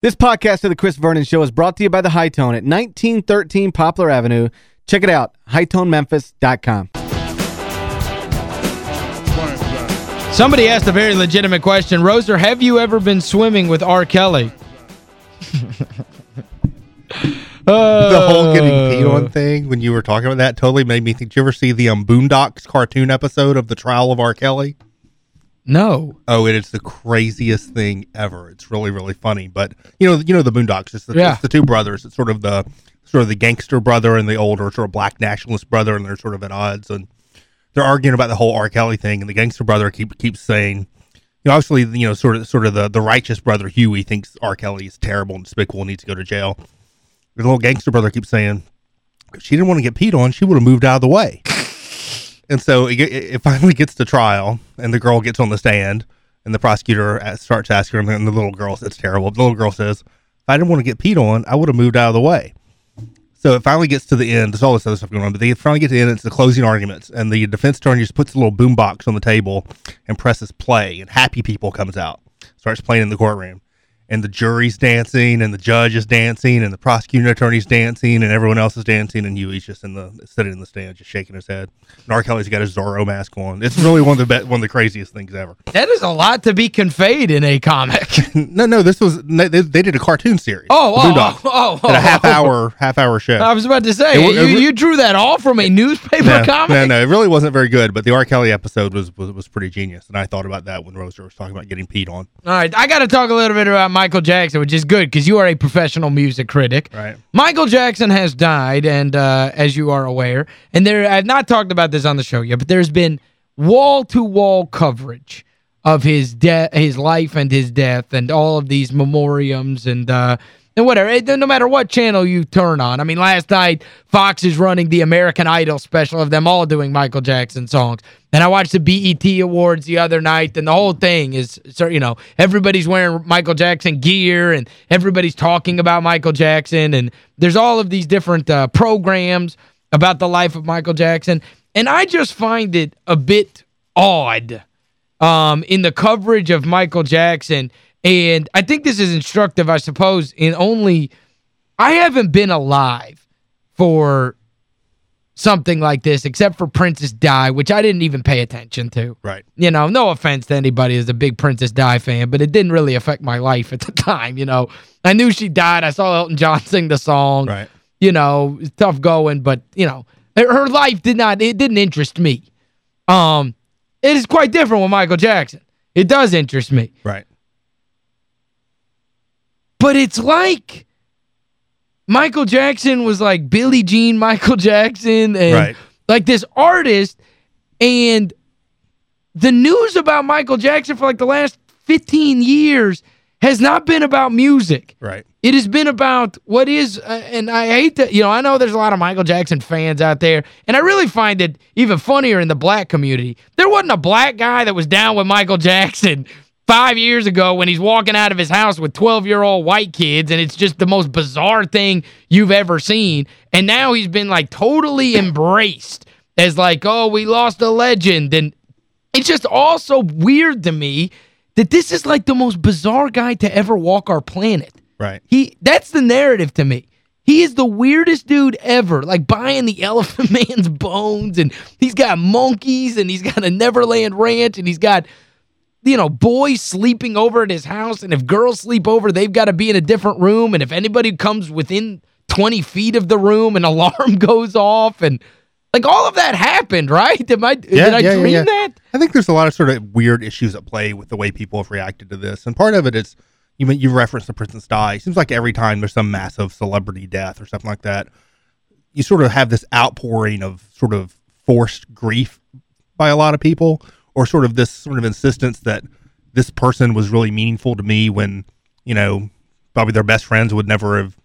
This podcast of the Chris Vernon Show is brought to you by The Hi-Tone at 1913 Poplar Avenue. Check it out, hitonememphis.com. Somebody asked a very legitimate question. Roser, have you ever been swimming with R. Kelly? Uh, the whole getting peed on thing, when you were talking about that, totally made me think. Did you ever see the um, Boondocks cartoon episode of The Trial of R. Kelly? No. Oh, it is the craziest thing ever. It's really, really funny. But you know, you know the Boondocks. It's the, yeah. it's the two brothers. It's sort of the sort of the gangster brother and the older sort of black nationalist brother, and they're sort of at odds. And they're arguing about the whole R. Kelly thing. And the gangster brother keep keeps saying, you know, obviously, you know, sort of sort of the the righteous brother Huey thinks R. Kelly is terrible and despicable and needs to go to jail. The little gangster brother keeps saying, if she didn't want to get peed on, she would have moved out of the way. And so it, it, finally gets to trial, and the girl gets on the stand, and the prosecutor starts asking her, and the little girl says, "It's terrible." The little girl says, "If I didn't want to get peed on, I would have moved out of the way." So it finally gets to the end. There's all this other stuff going on, but they finally get to the end. It's the closing arguments, and the defense attorney just puts a little boom box on the table and presses play, and Happy People comes out, starts playing in the courtroom and the jury's dancing and the judge is dancing and the prosecuting attorney's dancing and everyone else is dancing and Huey's just in the sitting in the stand just shaking his head. And R. Kelly's got his Zorro mask on. It's really one of the one of the craziest things ever. That is a lot to be conveyed in a comic. no, no, this was they, they did a cartoon series. Oh, oh, oh, oh, oh, a half oh. hour half hour show. I was about to say it, it, you, you drew that all from a newspaper no, comic. No, no, it really wasn't very good, but the R. Kelly episode was was, was pretty genius, and I thought about that when Roser was talking about getting peed on. All right, I got to talk a little bit about Michael Jackson, which is good because you are a professional music critic. Right. Michael Jackson has died, and uh, as you are aware, and there I've not talked about this on the show yet, but there's been wall-to-wall -wall coverage of his death, his life and his death, and all of these memoriams and uh, and whatever. it, no matter what channel you turn on. I mean, last night, Fox is running the American Idol special of them all doing Michael Jackson songs. And I watched the BET Awards the other night, and the whole thing is, you know, everybody's wearing Michael Jackson gear, and everybody's talking about Michael Jackson, and there's all of these different uh, programs about the life of Michael Jackson. And I just find it a bit odd um, in the coverage of Michael Jackson – and I think this is instructive, I suppose, in only... I haven't been alive for something like this, except for Princess Di, which I didn't even pay attention to. Right. You know, no offense to anybody who's a big Princess Di fan, but it didn't really affect my life at the time, you know. I knew she died. I saw Elton John sing the song. Right. You know, tough going, but, you know, her life did not, it didn't interest me. Um, It is quite different with Michael Jackson. It does interest me. Right. But it's like Michael Jackson was like Billie Jean Michael Jackson and right. like this artist and the news about Michael Jackson for like the last 15 years has not been about music. Right. It has been about what is, uh, and I hate to, you know, I know there's a lot of Michael Jackson fans out there, and I really find it even funnier in the black community. There wasn't a black guy that was down with Michael Jackson five years ago when he's walking out of his house with 12-year-old white kids and it's just the most bizarre thing you've ever seen. And now he's been like totally embraced as like, oh, we lost a legend. And it's just also weird to me that this is like the most bizarre guy to ever walk our planet. Right. He That's the narrative to me. He is the weirdest dude ever, like buying the Elephant Man's bones, and he's got monkeys, and he's got a Neverland Ranch, and he's got you know, boys sleeping over at his house, and if girls sleep over, they've got to be in a different room, and if anybody comes within 20 feet of the room, an alarm goes off, and like all of that happened, right? Am I, yeah, did I yeah, dream yeah, that? I think there's a lot of sort of weird issues at play with the way people have reacted to this, and part of it is, you you referenced the Princess Di. It seems like every time there's some massive celebrity death or something like that, you sort of have this outpouring of sort of forced grief by a lot of people or sort of this sort of insistence that this person was really meaningful to me when, you know, probably their best friends would never have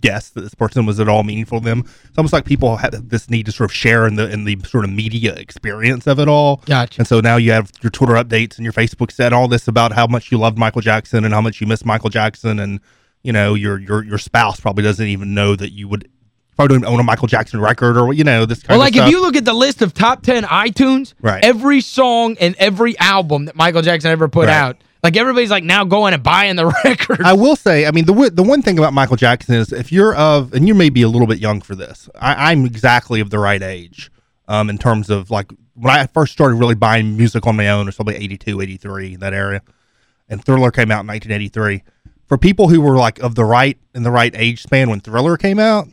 guessed that this person was at all meaningful to them. It's almost like people have this need to sort of share in the in the sort of media experience of it all. Gotcha. And so now you have your Twitter updates and your Facebook said all this about how much you loved Michael Jackson and how much you miss Michael Jackson and you know your your your spouse probably doesn't even know that you would probably don't own a Michael Jackson record or, you know, this kind well, of like if you look at the list of top 10 iTunes, right. every song and every album that Michael Jackson ever put right. out Like everybody's like now going and buying the record. I will say, I mean, the the one thing about Michael Jackson is if you're of, and you may be a little bit young for this, I, am exactly of the right age um, in terms of like when I first started really buying music on my own, or something 82, 83, that area, and Thriller came out in 1983. For people who were like of the right in the right age span when Thriller came out,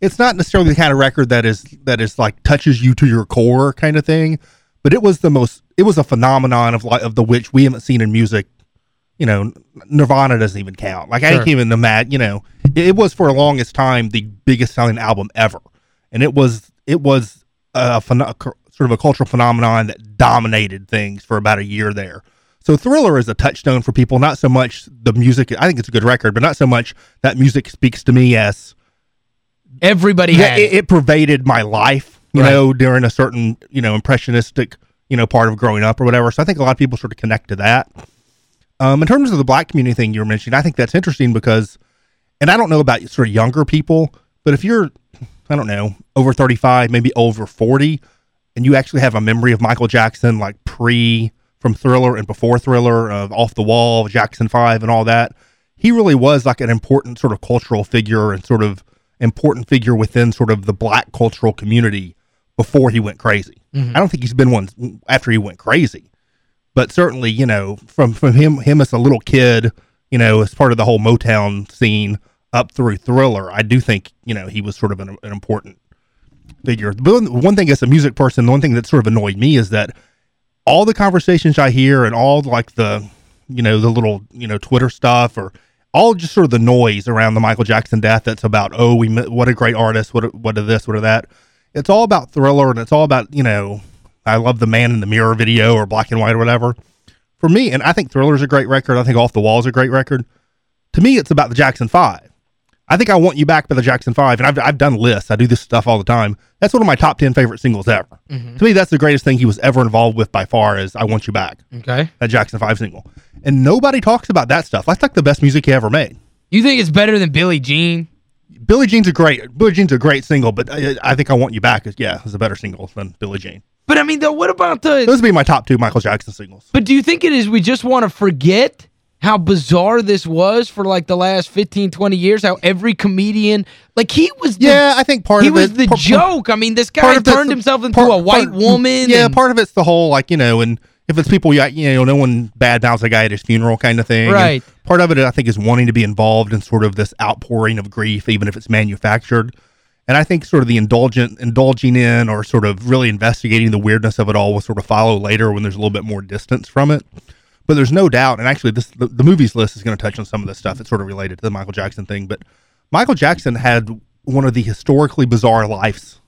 it's not necessarily the kind of record that is that is like touches you to your core kind of thing, but it was the most it was a phenomenon of like of the which we haven't seen in music. You know, Nirvana doesn't even count. Like sure. I can't even imagine. You know, it, it was for the longest time the biggest selling album ever, and it was it was a, a sort of a cultural phenomenon that dominated things for about a year there. So Thriller is a touchstone for people. Not so much the music. I think it's a good record, but not so much that music speaks to me as Everybody yeah, it, it, pervaded my life, you right. know, during a certain, you know, impressionistic, you know, part of growing up or whatever. So I think a lot of people sort of connect to that. Um, in terms of the black community thing you were mentioning, I think that's interesting because, and I don't know about sort of younger people, but if you're, I don't know, over 35, maybe over 40, and you actually have a memory of Michael Jackson, like pre from Thriller and before Thriller, of Off the Wall, Jackson 5, and all that, he really was like an important sort of cultural figure and sort of important figure within sort of the black cultural community before he went crazy. Mm-hmm. I don't think he's been one after he went crazy, but certainly, you know, from from him him as a little kid, you know, as part of the whole Motown scene up through Thriller, I do think you know he was sort of an, an important figure. But one thing as a music person, the one thing that sort of annoyed me is that all the conversations I hear and all like the you know the little you know Twitter stuff or all just sort of the noise around the Michael Jackson death. That's about oh, we what a great artist, what what of this, what of that. It's all about thriller, and it's all about you know, I love the Man in the Mirror video or Black and White or whatever. For me, and I think Thriller is a great record. I think Off the Wall is a great record. To me, it's about the Jackson Five. I think I want you back by the Jackson Five, and I've I've done lists. I do this stuff all the time. That's one of my top ten favorite singles ever. Mm-hmm. To me, that's the greatest thing he was ever involved with by far. Is I Want You Back. Okay, that Jackson Five single and nobody talks about that stuff. That's like the best music he ever made. You think it's better than Billie Jean? Billie Jean's a great Billie Jean's a great single, but I, I think I Want You Back is yeah, is a better single than Billie Jean. But I mean, though, what about the... Those would be my top two Michael Jackson singles. But do you think it is we just want to forget how bizarre this was for like the last 15, 20 years? How every comedian... Like, he was the, Yeah, I think part of it... He was the part, joke. I mean, this guy turned himself into part, a white mm, woman. Yeah, and, part of it's the whole, like, you know, and if it's people you, you know no one bad mouths a guy at his funeral kind of thing. Right. And part of it I think is wanting to be involved in sort of this outpouring of grief, even if it's manufactured. And I think sort of the indulgent indulging in or sort of really investigating the weirdness of it all will sort of follow later when there's a little bit more distance from it. But there's no doubt, and actually this the, the movies list is going to touch on some of this stuff. It's sort of related to the Michael Jackson thing, but Michael Jackson had one of the historically bizarre lives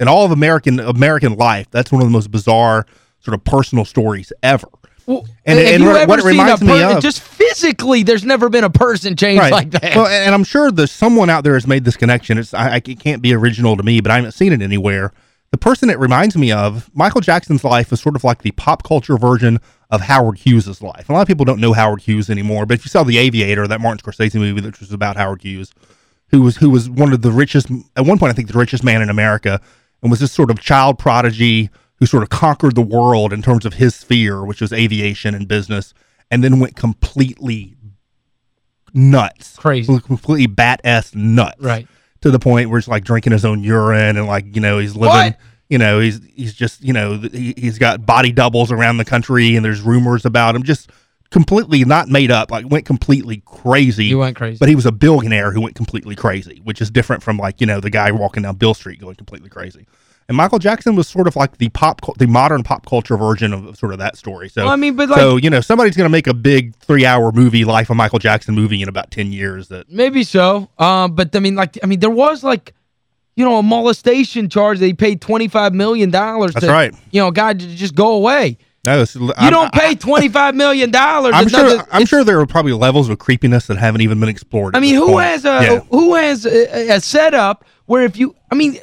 in all of American American life. That's one of the most bizarre sort of personal stories ever. Well, and, and, and what it reminds me of just physically there's never been a person changed right. like that well and i'm sure there's someone out there has made this connection it's I, it can't be original to me but i haven't seen it anywhere the person it reminds me of michael jackson's life is sort of like the pop culture version of howard hughes's life a lot of people don't know howard hughes anymore but if you saw the aviator that martin scorsese movie which was about howard hughes who was who was one of the richest at one point i think the richest man in america and was this sort of child prodigy who sort of conquered the world in terms of his sphere, which was aviation and business, and then went completely nuts, crazy, completely bat ass nuts, right? To the point where he's like drinking his own urine and like you know he's living. What? You know he's he's just you know he, he's got body doubles around the country and there's rumors about him just completely not made up like went completely crazy he went crazy but he was a billionaire who went completely crazy which is different from like you know the guy walking down Beale Street going completely crazy and Michael Jackson was sort of like the pop, the modern pop culture version of sort of that story. So, well, I mean, but like, so you know, somebody's going to make a big three-hour movie, Life of Michael Jackson movie, in about ten years. That maybe so. Um, but I mean, like, I mean, there was like, you know, a molestation charge that he paid twenty-five million dollars. That's to, right. You know, a guy to just go away. No, you I'm, don't pay 25 million. dollars. I'm sure I'm sure there are probably levels of creepiness that haven't even been explored. I mean, who point. has a yeah. who has a, a setup where if you I mean,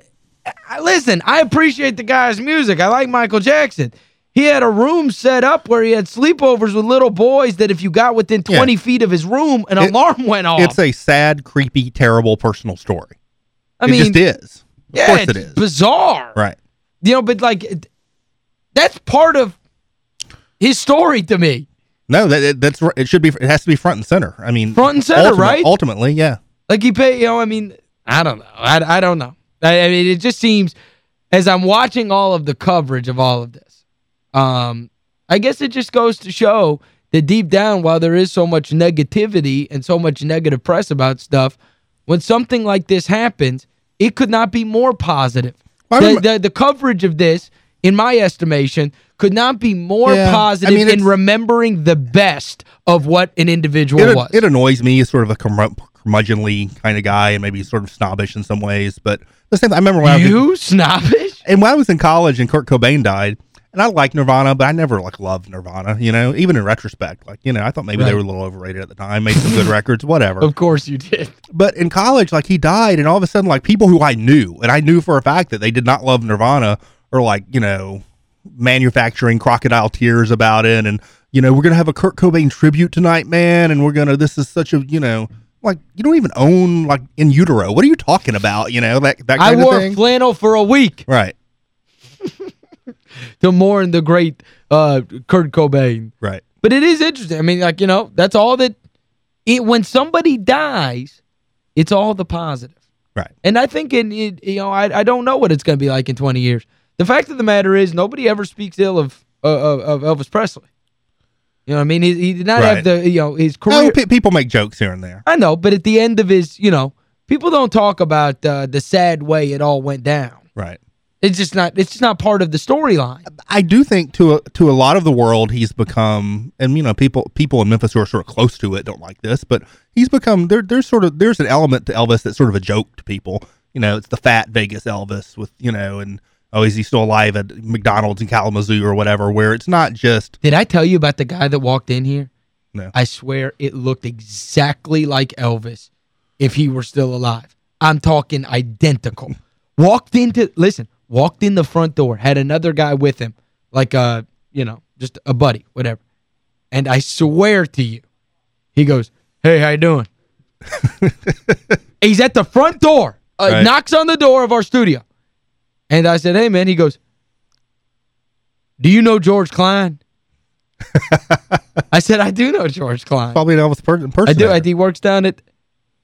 listen, I appreciate the guy's music. I like Michael Jackson. He had a room set up where he had sleepovers with little boys that if you got within 20 yeah. feet of his room, an it, alarm went off. It's a sad, creepy, terrible personal story. I it mean, just is. Of yeah, course it is. bizarre. Right. You know, but like, that's part of his story to me. No, that that's it should be it has to be front and center. I mean, front and center, ultimate, right? Ultimately, yeah. Like he pay, you know, I mean, I don't know. I, I don't know. I, I mean, it just seems as I'm watching all of the coverage of all of this, um, I guess it just goes to show that deep down, while there is so much negativity and so much negative press about stuff, when something like this happens, it could not be more positive. The, the, the coverage of this, in my estimation, could not be more yeah, positive I mean, in remembering the best of what an individual it, was. It annoys me as sort of a curmudgeonly kind of guy and maybe sort of snobbish in some ways, but the same I remember when you I was snobbish? And when I was in college and Kurt Cobain died, and I like Nirvana, but I never like loved Nirvana, you know, even in retrospect. Like, you know, I thought maybe right. they were a little overrated at the time, made some good records, whatever. Of course you did. But in college, like he died, and all of a sudden, like people who I knew, and I knew for a fact that they did not love Nirvana or like, you know, manufacturing crocodile tears about it and you know, we're going to have a Kurt Cobain tribute tonight, man, and we're going to this is such a, you know, like you don't even own like in utero. What are you talking about, you know, that that I wore flannel for a week. Right. To mourn the great uh, Kurt Cobain. Right. But it is interesting. I mean, like, you know, that's all that it, when somebody dies, it's all the positive. Right. And I think in it, you know, I I don't know what it's going to be like in 20 years. The fact of the matter is nobody ever speaks ill of uh, of Elvis Presley. You know what I mean? He, he did not right. have the, you know, his career. No, people make jokes here and there. I know, but at the end of his, you know, people don't talk about uh, the sad way it all went down. Right. It's just not it's just not part of the storyline. I do think to a, to a lot of the world he's become and you know people people in Memphis who are sort of close to it don't like this, but he's become there there's sort of there's an element to Elvis that's sort of a joke to people. You know, it's the fat Vegas Elvis with, you know, and oh, is he still alive at McDonald's in Kalamazoo or whatever, where it's not just Did I tell you about the guy that walked in here? No. I swear it looked exactly like Elvis if he were still alive. I'm talking identical. Walked into listen, walked in the front door, had another guy with him, like, a, uh, you know, just a buddy, whatever. And I swear to you, he goes, hey, how you doing? He's at the front door, uh, right. knocks on the door of our studio. And I said, hey, man, he goes, do you know George Klein? I said, I do know George Klein. Probably an Elvis person. I do. I, he works down at,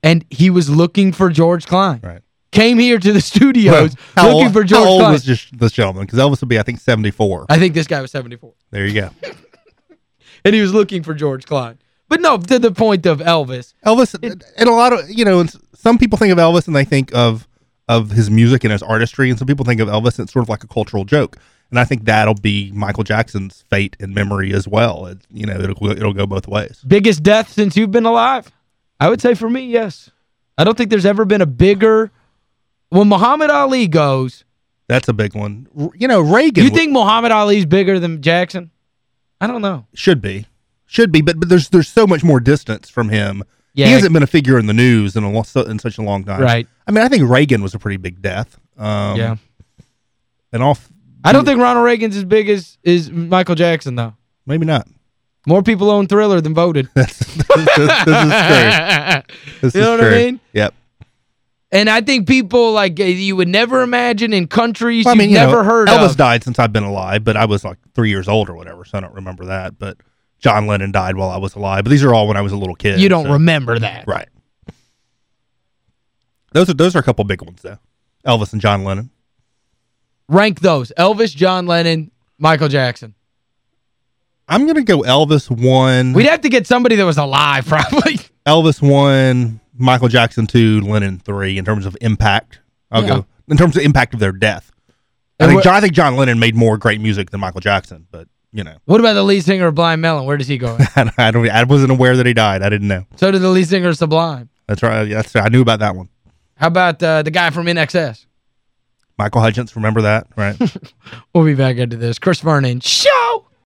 and he was looking for George Klein. Right came here to the studios well, looking old, for George How old Klein. was this, this gentleman? Because Elvis would be, I think, 74. I think this guy was 74. There you go. and he was looking for George Klein. But no, to the point of Elvis. Elvis, it, and a lot of, you know, some people think of Elvis and they think of of his music and his artistry, and some people think of Elvis and it's sort of like a cultural joke. And I think that'll be Michael Jackson's fate and memory as well. It, you know, it'll, it'll go both ways. Biggest death since you've been alive? I would say for me, yes. I don't think there's ever been a bigger when Muhammad Ali goes... That's a big one. You know, Reagan... You think Muhammad Ali's bigger than Jackson? I don't know. Should be. Should be, but, but there's there's so much more distance from him. Yeah. He hasn't been a figure in the news in, a, in such a long time. Right. I mean, I think Reagan was a pretty big death. Um, yeah. And off... I don't think Ronald Reagan's as big as, as Michael Jackson, though. Maybe not. More people own Thriller than voted. this, this, this, is true. This you know what true. I mean? Yep. And I think people, like, uh, you would never imagine in countries well, I mean, you've you never know, heard Elvis of. died since I've been alive, but I was like three years old or whatever, so I don't remember that. But John Lennon died while I was alive. But these are all when I was a little kid. You don't so. remember that. Right. Those are those are a couple big ones, though. Elvis and John Lennon. Rank those. Elvis, John Lennon, Michael Jackson. I'm going to go Elvis 1. We'd have to get somebody that was alive, probably. Elvis 1, Michael Jackson 2, Lennon 3 in terms of impact. I'll yeah. go in terms of impact of their death. I think, John, I think John Lennon made more great music than Michael Jackson, but, you know. What about the lead singer of Blind Melon? Where does he go? I, don't, I wasn't aware that he died. I didn't know. So did the lead singer of Sublime. That's right. That's I knew about that one. How about uh, the guy from INXS? Michael Hutchence, remember that, right? we'll be back into this. Chris Vernon, show!